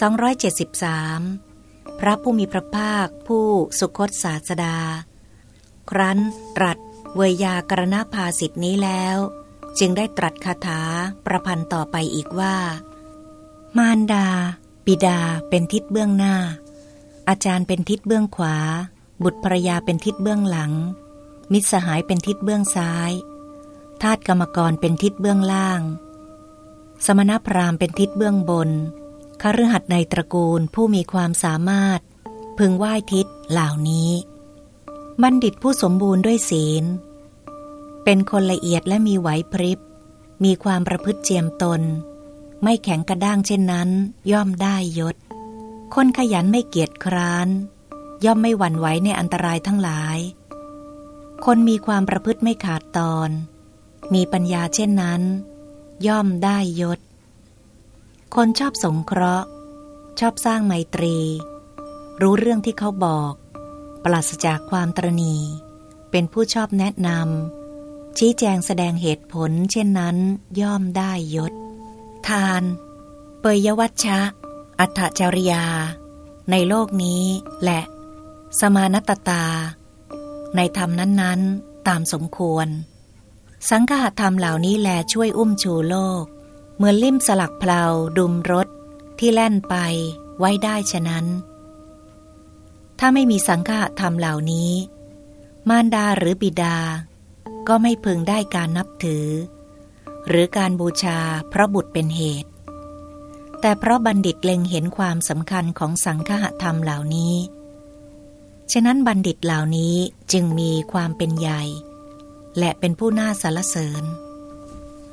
273 พระผู้มีพระภาค ผู้สุคตศาสดา ครั้นตรัสเวยากรณภาสิทธินี้แล้ว จึงได้ตรัสคาถาประพันธ์ต่อไปอีกว่า มารดา ปิดาเป็นทิศเบื้องหน้า อาจารย์เป็นทิศเบื้องขวา บุตรภรยาเป็นทิศเบื้องหลัง มิตรสหายเป็นทิศเบื้องซ้ายทาตกรรมกรเป็นทิศเบื้องล่าง สมณพราหมณ์เป็นทิศเบื้องบน คฤหัสถ์ในตระกูลผู้มีความสามารถ พึงไหว้ทิศเหล่านี้ บัณฑิตผู้สมบูรณ์ด้วยศีล เป็นคนละเอียดและมีไหวพริบ มีความประพฤติเจียมตน ไม่แข็งกระด้างเช่นนั้น ย่อมได้ยศ คนขยันไม่เกียจคร้าน ย่อมไม่หวั่นไหวในอันตรายทั้งหลาย คนมีความประพฤติไม่ขาดตอน มีปัญญาเช่นนั้น ย่อมได้ยศ คนชอบสงเคราะห์ ชอบสร้างไมตรี รู้เรื่องที่เขาบอก ปราศจากความตรณี เป็นผู้ชอบแนะนำชี้แจงแสดงเหตุผล เช่นนั้นย่อมได้ยศ ทาน เปยวัชชะ อัตจริยา ในโลกนี้และ สมานตตา ในธรรมนั้น ๆ ตามสมควร สังฆธรรมเหล่านี้แลช่วยอุ้มชูโลก เหมือนลิ่มสลักเพลาดุมรถที่แล่นไปไว้ได้ฉะนั้น ถ้าไม่มีสังฆะธรรมเหล่านี้ มารดาหรือบิดา ก็ไม่พึงได้การนับถือ หรือการบูชาเพราะบุตรเป็นเหตุ แต่เพราะบัณฑิตเล็งเห็นความสำคัญของสังฆะธรรมเหล่านี้ ฉะนั้นบัณฑิตเหล่านี้จึงมีความเป็นใหญ่ และเป็นผู้น่าสรรเสริญ